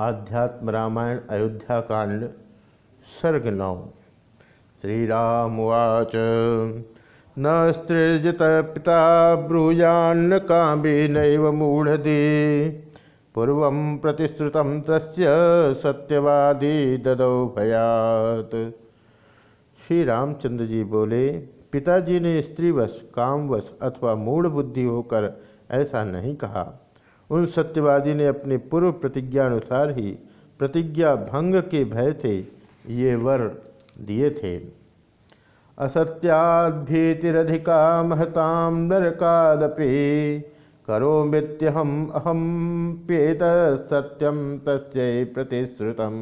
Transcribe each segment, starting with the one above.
आध्यात्म रामायण अयोध्या कांड, सर्ग नौ। श्रीरामुवाच न स्त्रीजित पिता ब्रूयान्न कामे नैव मूढ़धि पूर्व प्रतिश्रुत तस्य सत्यवादी ददौ भयात। श्री रामचंद्र जी बोले, पिताजी ने स्त्रीवश, कामवश अथवा मूढ़ बुद्धि होकर ऐसा नहीं कहा। उन सत्यवादी ने अपनी पूर्व प्रतिज्ञा अनुसार ही प्रतिज्ञा भंग के भय से ये वर दिए थे। असत्याभीतिरधिका महताम नरकादपि करो मित्यहम अहम पेत सत्यम तस्य प्रतिश्रुतम।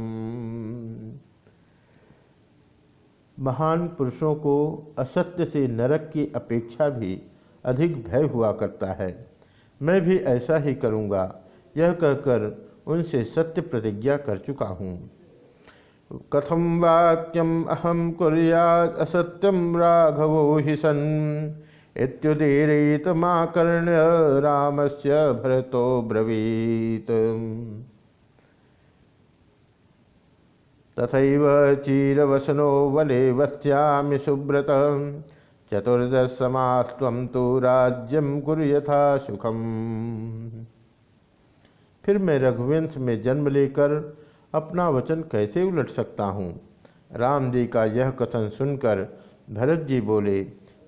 महान पुरुषों को असत्य से नरक की अपेक्षा भी अधिक भय हुआ करता है। मैं भी ऐसा ही करूँगा। यह कहकर उनसे सत्य प्रतिज्ञा कर चुका हूँ। कथम वाक्यम अहम कुरियाद असत्यम राघवो हि सन। इत्युदीरित माँ कर्ण राम से भरतो ब्रवीत। तथा चीरवसनो वने वस्यामि सुब्रत चतुर्दश समास्व तो राज्यम गुरु यथा सुखम। फिर मैं रघुवंश में जन्म लेकर अपना वचन कैसे उलट सकता हूँ? राम जी का यह कथन सुनकर भरत जी बोले,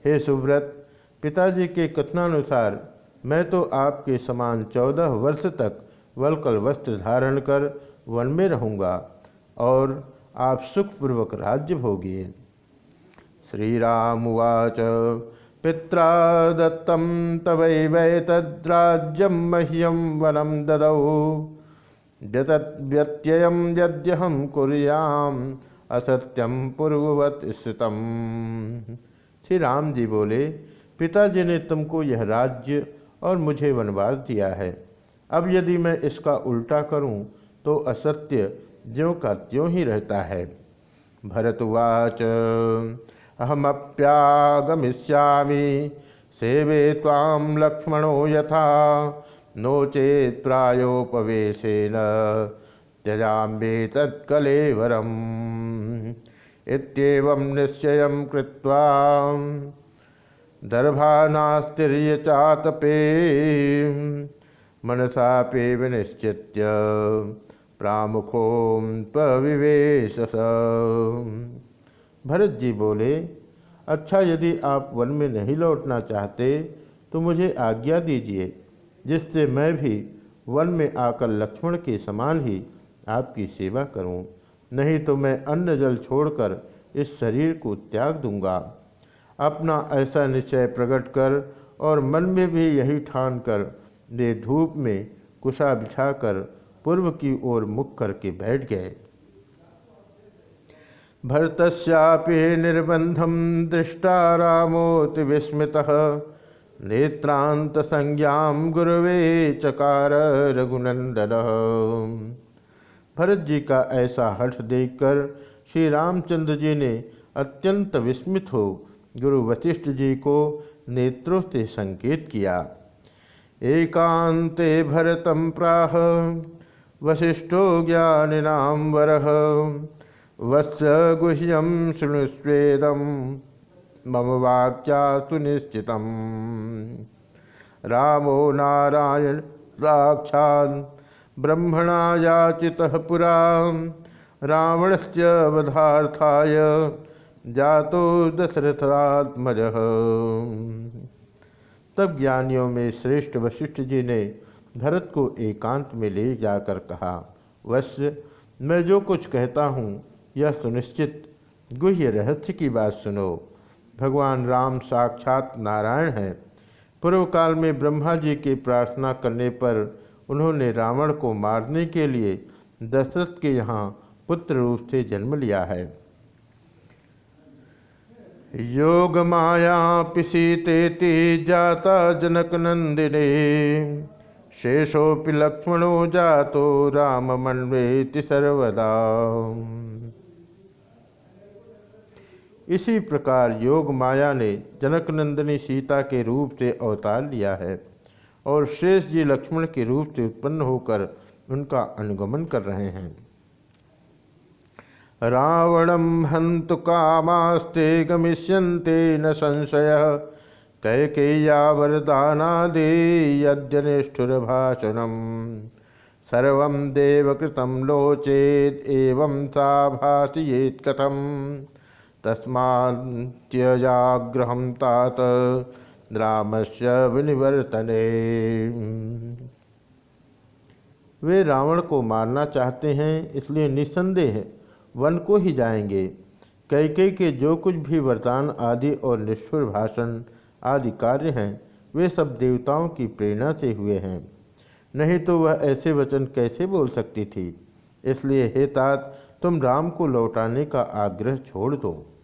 हे सुव्रत, पिताजी के कथनानुसार मैं तो आपके समान चौदह वर्ष तक वलकल वस्त्र धारण कर वन में रहूँगा और आप सुखपूर्वक राज्य भोगिए। श्रीरामुवाच पिता दत्तं तवैवैतद्राज्यं मह्यं वनं ददौ। व्यत्ययं यद्यहं कुर्याम् असत्यम पूर्ववत स्थितम। श्री राम जी बोले, पिताजी ने तुमको यह राज्य और मुझे वनवास दिया है। अब यदि मैं इसका उल्टा करूँ तो असत्य ज्यों का त्यों ही रहता है। भरतवाच अहमप्यागमिष्यामि। सेवे तां लक्ष्मणो यथा। नो चेत् प्रायोपवेशेन त्यजाम्ये तत्कलेवरम्। इत्येवं निश्चयं कृत्वा दर्भानास्तिर्यचातपे मनसापे विनिश्चित्य प्रामुखोऽपविवेशस भरत जी बोले अच्छा यदि आप वन में नहीं लौटना चाहते तो मुझे आज्ञा दीजिए जिससे मैं भी वन में आकर लक्ष्मण के समान ही आपकी सेवा करूँ, नहीं तो मैं अन्न जल छोड़कर इस शरीर को त्याग दूँगा। अपना ऐसा निश्चय प्रकट कर और मन में भी यही ठान कर वे धूप में कुशा बिछाकर पूर्व की ओर मुख करके बैठ गए। भरतस्यापि निर्बंधम दृष्टा रामोति विस्मृत। नेत्रांत संज्ञा गुरुवे चकार रघुनंदन भरत जी का ऐसा हठ देखकर श्री रामचंद्र जी ने अत्यंत विस्मित हो गुरु वशिष्ठ जी को नेत्रों से संकेत किया। एकांते भरतम प्राह, वशिष्ठो ज्ञानिनाम वरह। वत्स गुह्यम शृणुस्वेदम मम वाक्या सुनिश्चित रामो नारायण साक्षा ब्रह्मणा याचि पुरा रावण से वधार्थाय जातो दशरथात्मज। तब ज्ञानियों में श्रेष्ठ वशिष्ठ जी ने भरत को एकांत में ले जाकर कहा वश्य मैं जो कुछ कहता हूँ यह सुनिश्चित गुह्य रहस्य की बात सुनो। भगवान राम साक्षात नारायण हैं। पूर्व काल में ब्रह्मा जी की प्रार्थना करने पर उन्होंने रावण को मारने के लिए दशरथ के यहाँ पुत्र रूप से जन्म लिया है। योग माया पिसीते जाता जनक नंदिने। शेषोपि लक्ष्मणो जातो राम मनवेति सर्वदा। इसी प्रकार योग माया ने जनकनंदिनी सीता के रूप से अवतार लिया है और शेष जी लक्ष्मण के रूप से उत्पन्न होकर उनका अनुगमन कर रहे हैं। रावणम हंतु कामास्ते गमिष्यन्ते न संशय कैकेय्या वरदानादि यद्य निष्ठुर भाषणम सर्व देवकृतं लोचेत एवं सा भाषयेत कथम। तस्मात्यजाग्रहम तात रामस्य विनिवर्तने। वे रावण को मारना चाहते हैं, इसलिए निस्संदेह वन को ही जाएँगे। कैके के जो कुछ भी वरदान आदि और निष्ठुर भाषण आदि कार्य हैं, वे सब देवताओं की प्रेरणा से हुए हैं। नहीं तो वह ऐसे वचन कैसे बोल सकती थी? इसलिए हे तात, तुम राम को लौटाने का आग्रह छोड़ दो।